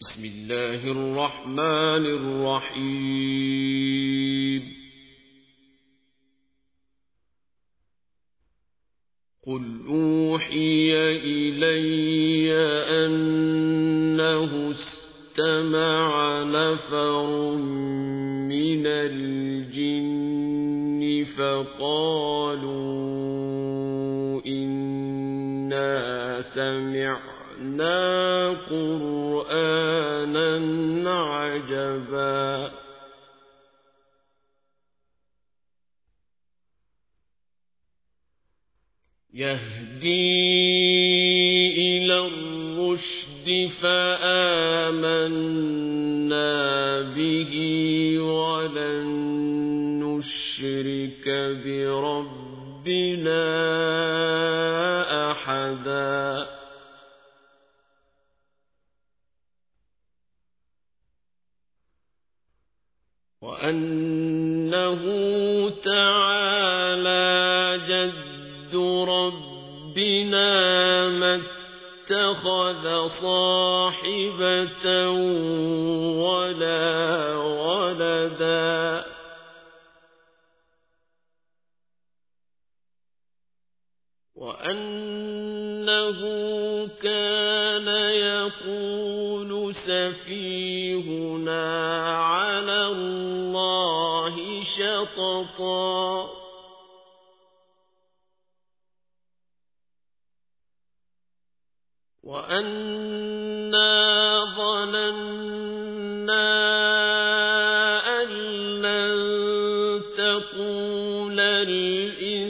بسم الله الرحمن الرحيم. قل أوحي إلي أنه استمع نفر من الجن فقالوا إنا سمعنا. قرآنا عجبا. يهدي إلى الرشد فآمنا به ولن نشرك بربنا أحدا. وأنه تعالى جد ربنا ما اتخذ صاحبة ولا ولدا وأنه كان يقول سفيهنا على الله شططا. وأنا ظننا أن لن تقول الإنس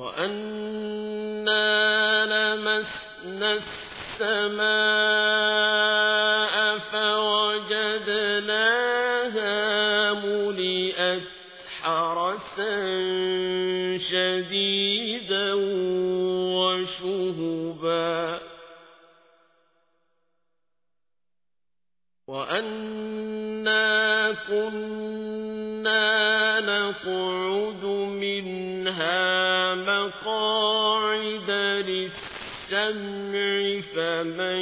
وأنا لمسنا السماء فوجدناها ملئت حرسا شديدا وشهبا وأنا كنا نقعد منها مقاعد للسمع فمن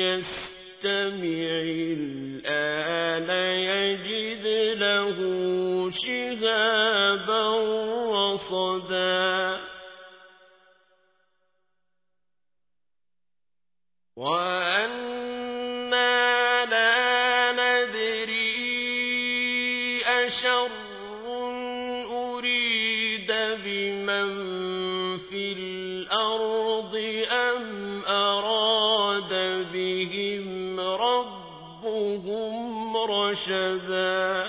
يستمع الآن يجد له شهابا رصدا بهم ربهم رشدا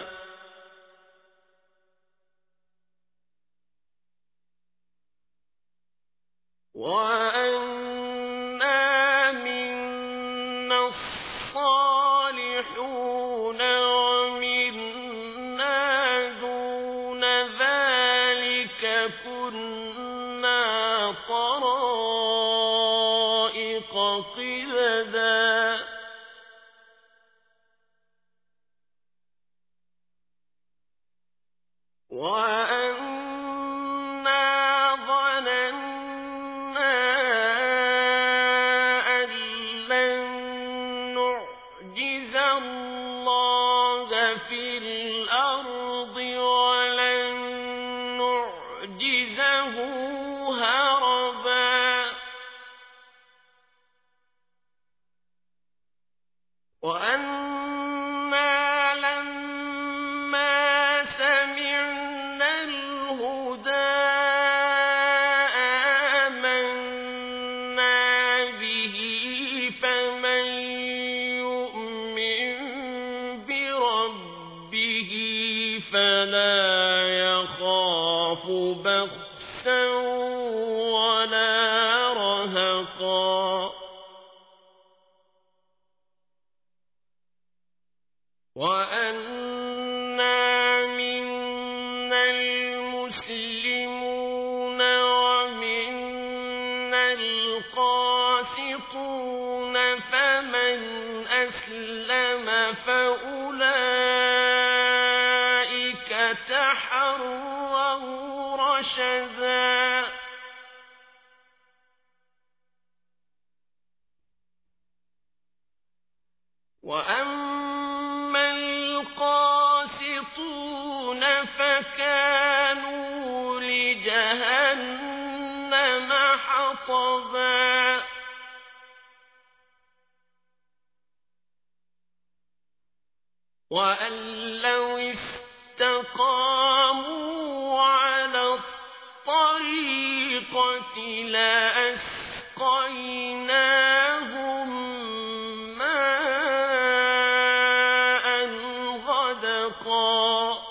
وأنا منا الصالحون ومنا دون ذلك كنا طرائق خلقا وأنا منا المسلمون ومنا القاسطون فمن أسلم فأولئك تحروا رشدا. حطبا وأن لو استقاموا على الطريقة لأسقيناهم ماء غدقا.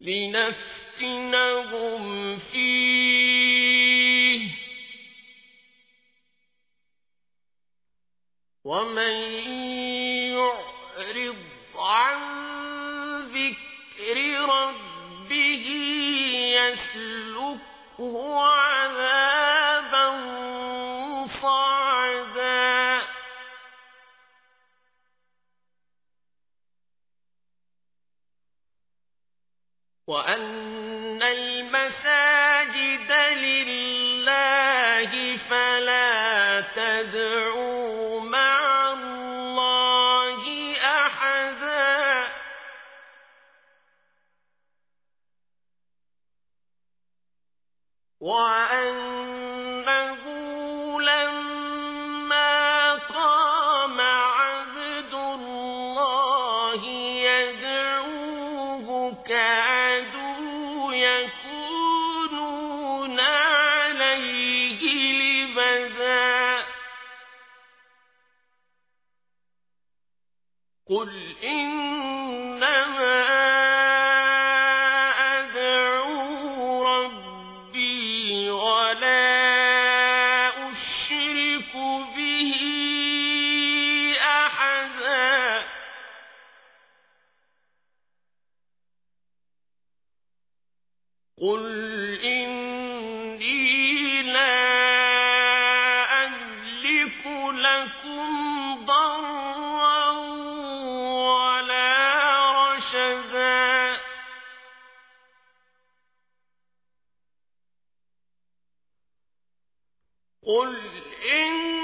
لنفسهم لنفتنهم فيه. ومن يعرض عن ذكر ربه يسلكه اللَّهِ وَأَنْ قل قل إن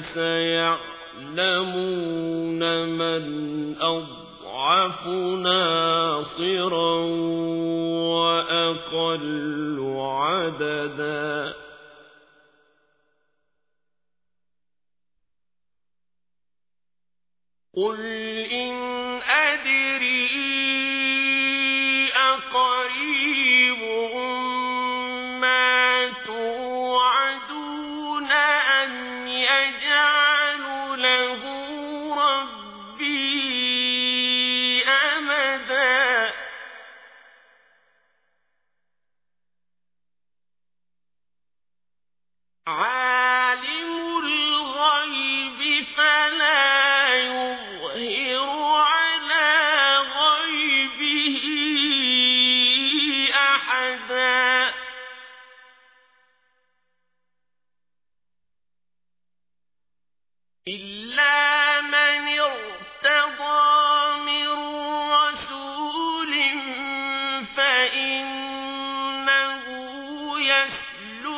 فسيعلمون من أضعف ناصرا وأقل عددا. قل إن أدري